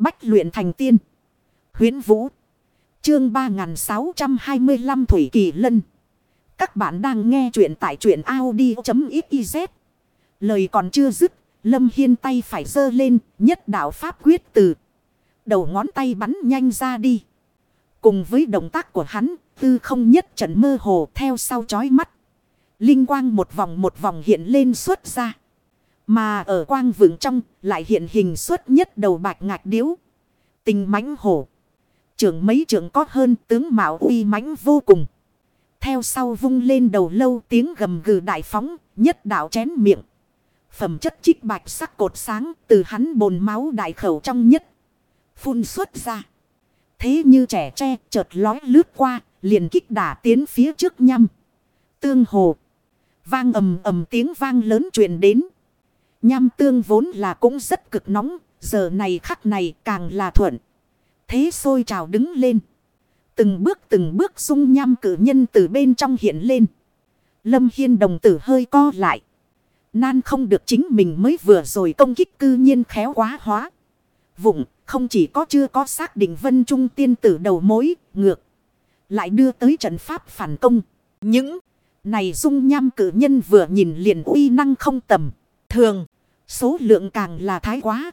Bách luyện thành tiên. huyễn Vũ. Chương 3625 Thủy Kỳ Lân. Các bạn đang nghe truyện tại truyện Audi.xyz. Lời còn chưa dứt. Lâm Hiên tay phải giơ lên. Nhất đạo Pháp quyết từ. Đầu ngón tay bắn nhanh ra đi. Cùng với động tác của hắn. Tư không nhất trận mơ hồ theo sau chói mắt. Linh quang một vòng một vòng hiện lên xuất ra. Mà ở quang vượng trong lại hiện hình xuất nhất đầu bạch ngạc điếu. Tình mãnh hổ. Trưởng mấy trưởng có hơn, tướng mạo uy mãnh vô cùng. Theo sau vung lên đầu lâu tiếng gầm gừ đại phóng, nhất đạo chén miệng. Phẩm chất chích bạch sắc cột sáng từ hắn bồn máu đại khẩu trong nhất. Phun xuất ra. Thế như trẻ tre chợt lói lướt qua, liền kích đả tiến phía trước nhăm. Tương hồ. Vang ầm ầm tiếng vang lớn truyền đến. Nham tương vốn là cũng rất cực nóng, giờ này khắc này càng là thuận. Thế sôi trào đứng lên. Từng bước từng bước sung nham cử nhân từ bên trong hiện lên. Lâm Hiên đồng tử hơi co lại. Nan không được chính mình mới vừa rồi công kích cư nhiên khéo quá hóa. Vụng không chỉ có chưa có xác định vân trung tiên tử đầu mối ngược. Lại đưa tới trận pháp phản công. Những này dung nham cử nhân vừa nhìn liền uy năng không tầm. Thường. Số lượng càng là thái quá.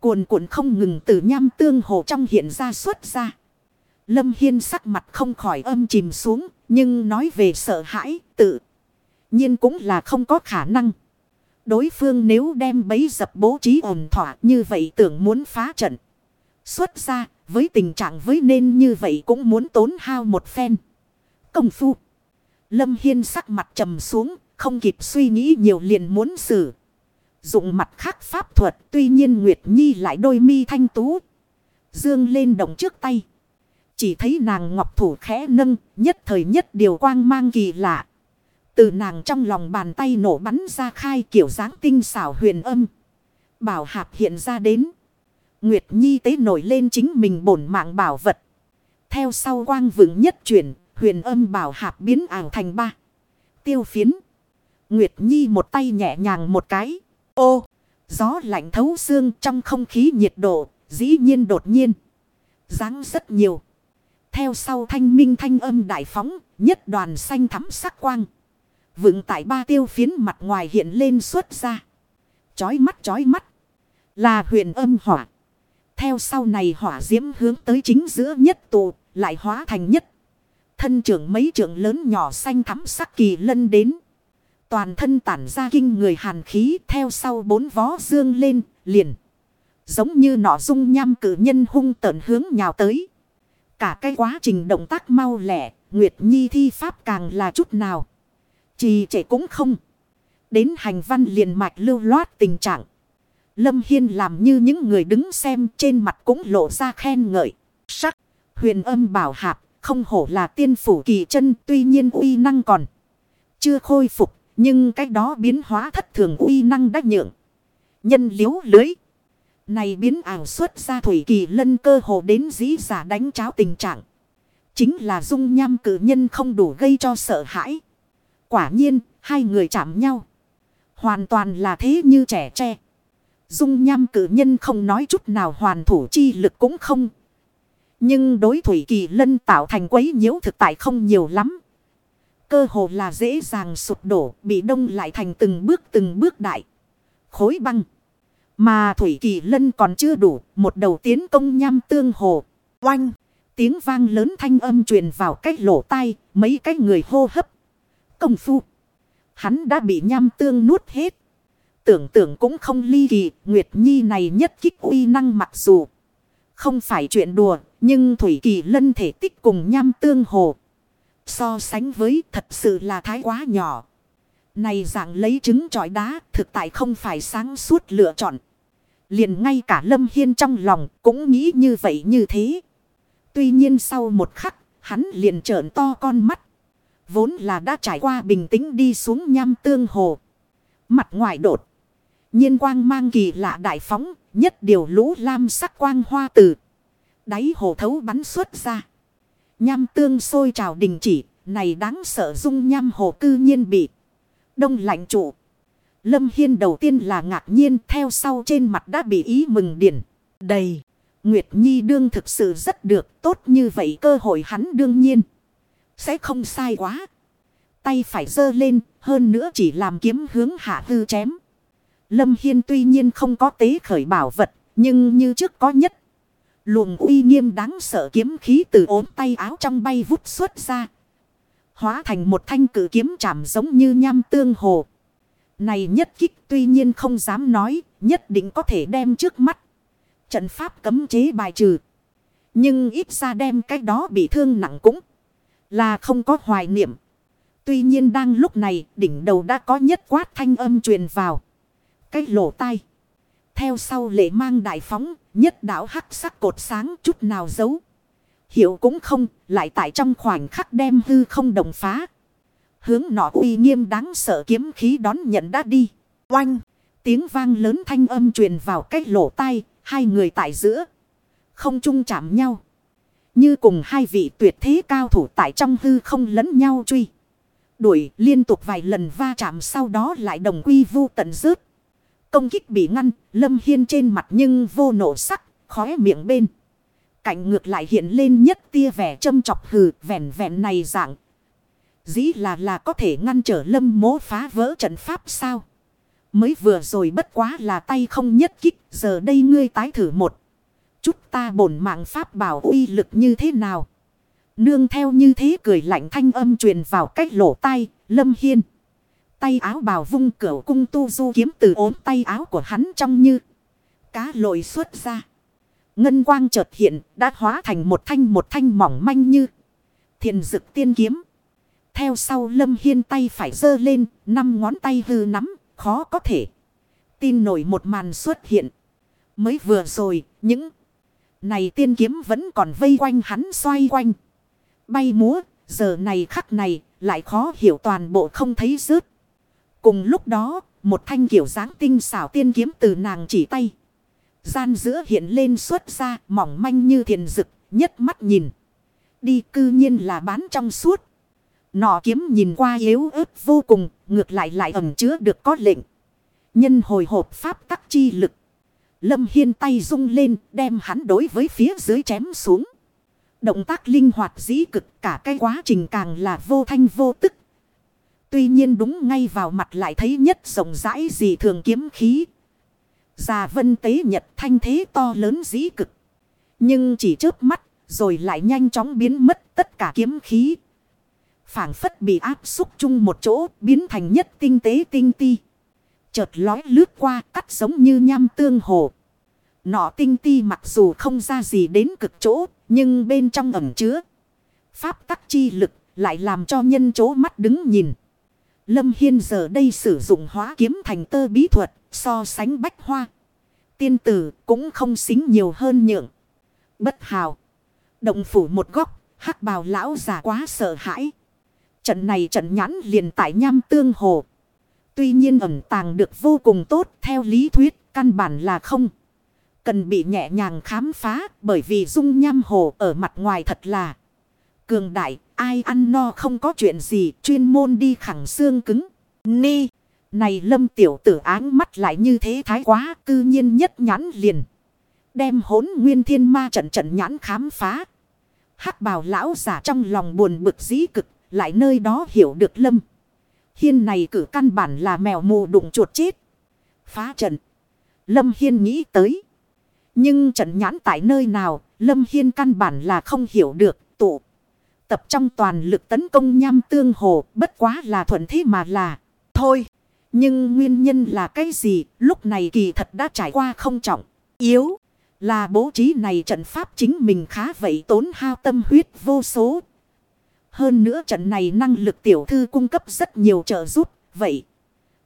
Cuồn cuộn không ngừng từ nham tương hồ trong hiện ra xuất ra. Lâm Hiên sắc mặt không khỏi âm chìm xuống. Nhưng nói về sợ hãi, tự. nhiên cũng là không có khả năng. Đối phương nếu đem bấy dập bố trí ổn thỏa như vậy tưởng muốn phá trận. Xuất ra với tình trạng với nên như vậy cũng muốn tốn hao một phen. Công phu. Lâm Hiên sắc mặt trầm xuống. Không kịp suy nghĩ nhiều liền muốn xử. Dụng mặt khác pháp thuật tuy nhiên Nguyệt Nhi lại đôi mi thanh tú. Dương lên động trước tay. Chỉ thấy nàng ngọc thủ khẽ nâng nhất thời nhất điều quang mang kỳ lạ. Từ nàng trong lòng bàn tay nổ bắn ra khai kiểu dáng tinh xảo huyền âm. Bảo hạp hiện ra đến. Nguyệt Nhi tế nổi lên chính mình bổn mạng bảo vật. Theo sau quang vững nhất chuyển, huyền âm bảo hạp biến ảo thành ba. Tiêu phiến. Nguyệt Nhi một tay nhẹ nhàng một cái. Ô, gió lạnh thấu xương trong không khí nhiệt độ, dĩ nhiên đột nhiên. Giáng rất nhiều. Theo sau thanh minh thanh âm đại phóng, nhất đoàn xanh thắm sắc quang. Vựng tại ba tiêu phiến mặt ngoài hiện lên xuất ra. Chói mắt chói mắt. Là huyền âm hỏa. Theo sau này hỏa diễm hướng tới chính giữa nhất tụ, lại hóa thành nhất. Thân trưởng mấy trưởng lớn nhỏ xanh thắm sắc kỳ lân đến. Toàn thân tản ra kinh người hàn khí theo sau bốn vó dương lên, liền. Giống như nọ dung nham cử nhân hung tợn hướng nhào tới. Cả cái quá trình động tác mau lẹ, Nguyệt Nhi thi pháp càng là chút nào. Chỉ trẻ cũng không. Đến hành văn liền mạch lưu loát tình trạng. Lâm Hiên làm như những người đứng xem trên mặt cũng lộ ra khen ngợi. Sắc, huyền âm bảo hạp, không hổ là tiên phủ kỳ chân tuy nhiên uy năng còn. Chưa khôi phục nhưng cái đó biến hóa thất thường uy năng đắc nhượng. Nhân liếu lưới. Này biến ảo xuất ra thủy kỳ lân cơ hồ đến dĩ giả đánh cháo tình trạng. Chính là dung nham cử nhân không đủ gây cho sợ hãi. Quả nhiên, hai người chạm nhau. Hoàn toàn là thế như trẻ tre. Dung nham cử nhân không nói chút nào hoàn thủ chi lực cũng không. Nhưng đối thủy kỳ lân tạo thành quấy nhiễu thực tại không nhiều lắm. Cơ hồ là dễ dàng sụp đổ, bị đông lại thành từng bước từng bước đại. Khối băng. Mà Thủy Kỳ Lân còn chưa đủ, một đầu tiến công nham tương hồ. Oanh! Tiếng vang lớn thanh âm truyền vào cách lỗ tai, mấy cái người hô hấp. Công phu. Hắn đã bị nham tương nuốt hết. Tưởng tượng cũng không ly kỳ, Nguyệt Nhi này nhất kích uy năng mặc dù. Không phải chuyện đùa, nhưng Thủy Kỳ Lân thể tích cùng nham tương hồ. So sánh với thật sự là thái quá nhỏ. Này dạng lấy trứng trọi đá, thực tại không phải sáng suốt lựa chọn. Liền ngay cả Lâm Hiên trong lòng cũng nghĩ như vậy như thế. Tuy nhiên sau một khắc, hắn liền trợn to con mắt. Vốn là đã trải qua bình tĩnh đi xuống nham tương hồ. Mặt ngoài đột. nhiên quang mang kỳ lạ đại phóng. Nhất điều lũ lam sắc quang hoa từ. Đáy hồ thấu bắn xuất ra. Nham tương sôi trào đình chỉ, này đáng sợ dung nham hồ cư nhiên bị đông lạnh trụ. Lâm Hiên đầu tiên là ngạc nhiên theo sau trên mặt đã bị ý mừng điển. Đầy, Nguyệt Nhi đương thực sự rất được tốt như vậy cơ hội hắn đương nhiên. Sẽ không sai quá. Tay phải giơ lên hơn nữa chỉ làm kiếm hướng hạ hư chém. Lâm Hiên tuy nhiên không có tế khởi bảo vật nhưng như trước có nhất. Luồng uy nghiêm đáng sợ kiếm khí từ ốm tay áo trong bay vút xuất ra. Hóa thành một thanh cử kiếm chạm giống như nham tương hồ. Này nhất kích tuy nhiên không dám nói, nhất định có thể đem trước mắt. Trận pháp cấm chế bài trừ. Nhưng ít ra đem cái đó bị thương nặng cũng là không có hoài niệm. Tuy nhiên đang lúc này đỉnh đầu đã có nhất quát thanh âm truyền vào. Cái lỗ tai. Theo sau lệ mang đại phóng, nhất đảo hắc sắc cột sáng chút nào giấu. Hiểu cũng không, lại tại trong khoảnh khắc đem hư không đồng phá. Hướng nọ uy nghiêm đáng sợ kiếm khí đón nhận đã đi. Oanh! Tiếng vang lớn thanh âm truyền vào cách lỗ tai, hai người tại giữa. Không chung chạm nhau. Như cùng hai vị tuyệt thế cao thủ tại trong hư không lẫn nhau truy. Đuổi liên tục vài lần va chạm sau đó lại đồng quy vu tận rớt. Công kích bị ngăn, lâm hiên trên mặt nhưng vô nổ sắc, khóe miệng bên. cạnh ngược lại hiện lên nhất tia vẻ châm chọc hừ, vẹn vẹn này dạng. Dĩ là là có thể ngăn trở lâm mố phá vỡ trận pháp sao? Mới vừa rồi bất quá là tay không nhất kích, giờ đây ngươi tái thử một. Chút ta bổn mạng pháp bảo uy lực như thế nào? Nương theo như thế cười lạnh thanh âm truyền vào cách lỗ tai, lâm hiên. Tay áo bào vung cửa cung tu du kiếm từ ốm tay áo của hắn trong như. Cá lội xuất ra. Ngân quang chợt hiện đã hóa thành một thanh một thanh mỏng manh như. Thiền dực tiên kiếm. Theo sau lâm hiên tay phải giơ lên, năm ngón tay hư nắm, khó có thể. Tin nổi một màn xuất hiện. Mới vừa rồi, những này tiên kiếm vẫn còn vây quanh hắn xoay quanh. Bay múa, giờ này khắc này, lại khó hiểu toàn bộ không thấy rớt. Cùng lúc đó, một thanh kiểu dáng tinh xảo tiên kiếm từ nàng chỉ tay. Gian giữa hiện lên xuất ra mỏng manh như thiền rực, nhất mắt nhìn. Đi cư nhiên là bán trong suốt. Nọ kiếm nhìn qua yếu ớt vô cùng, ngược lại lại ẩm chứa được có lệnh. Nhân hồi hộp pháp tắc chi lực. Lâm Hiên tay rung lên, đem hắn đối với phía dưới chém xuống. Động tác linh hoạt dĩ cực cả cái quá trình càng là vô thanh vô tức. Tuy nhiên đúng ngay vào mặt lại thấy nhất rộng rãi gì thường kiếm khí. Già vân tế nhật thanh thế to lớn dĩ cực. Nhưng chỉ chớp mắt, rồi lại nhanh chóng biến mất tất cả kiếm khí. phảng phất bị áp xúc chung một chỗ, biến thành nhất tinh tế tinh ti. Chợt lói lướt qua, cắt giống như nham tương hồ. Nọ tinh ti mặc dù không ra gì đến cực chỗ, nhưng bên trong ẩm chứa. Pháp tắc chi lực lại làm cho nhân chỗ mắt đứng nhìn. Lâm Hiên giờ đây sử dụng hóa kiếm thành tơ bí thuật so sánh bách hoa. Tiên tử cũng không xính nhiều hơn nhượng. Bất hào. Động phủ một góc, hắc bào lão già quá sợ hãi. Trận này trận nhãn liền tại nham tương hồ. Tuy nhiên ẩn tàng được vô cùng tốt theo lý thuyết căn bản là không. Cần bị nhẹ nhàng khám phá bởi vì dung nham hồ ở mặt ngoài thật là cường đại. Ai ăn no không có chuyện gì chuyên môn đi khẳng xương cứng. Ni. Này lâm tiểu tử áng mắt lại như thế thái quá cư nhiên nhất nhãn liền. Đem hốn nguyên thiên ma trận trận nhãn khám phá. hắc bào lão giả trong lòng buồn bực dĩ cực. Lại nơi đó hiểu được lâm. Hiên này cử căn bản là mèo mù đụng chuột chết. Phá trận. Lâm Hiên nghĩ tới. Nhưng trận nhãn tại nơi nào, Lâm Hiên căn bản là không hiểu được. Tập trong toàn lực tấn công nham tương hồ, bất quá là thuận thế mà là. Thôi, nhưng nguyên nhân là cái gì, lúc này kỳ thật đã trải qua không trọng, yếu. Là bố trí này trận pháp chính mình khá vậy tốn hao tâm huyết vô số. Hơn nữa trận này năng lực tiểu thư cung cấp rất nhiều trợ giúp, vậy.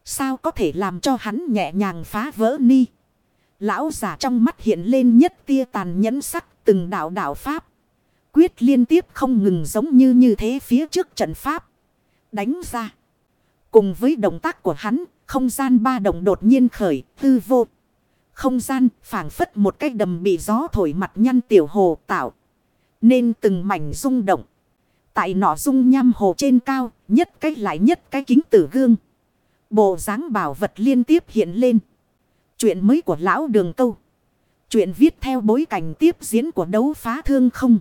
Sao có thể làm cho hắn nhẹ nhàng phá vỡ ni? Lão giả trong mắt hiện lên nhất tia tàn nhẫn sắc từng đạo đạo pháp. Quyết liên tiếp không ngừng giống như như thế phía trước trận pháp. Đánh ra. Cùng với động tác của hắn, không gian ba động đột nhiên khởi, hư vô. Không gian phảng phất một cái đầm bị gió thổi mặt nhăn tiểu hồ tạo. Nên từng mảnh rung động. Tại nọ rung nham hồ trên cao, nhất cái lại nhất cái kính tử gương. Bộ dáng bảo vật liên tiếp hiện lên. Chuyện mới của lão đường câu. Chuyện viết theo bối cảnh tiếp diễn của đấu phá thương không.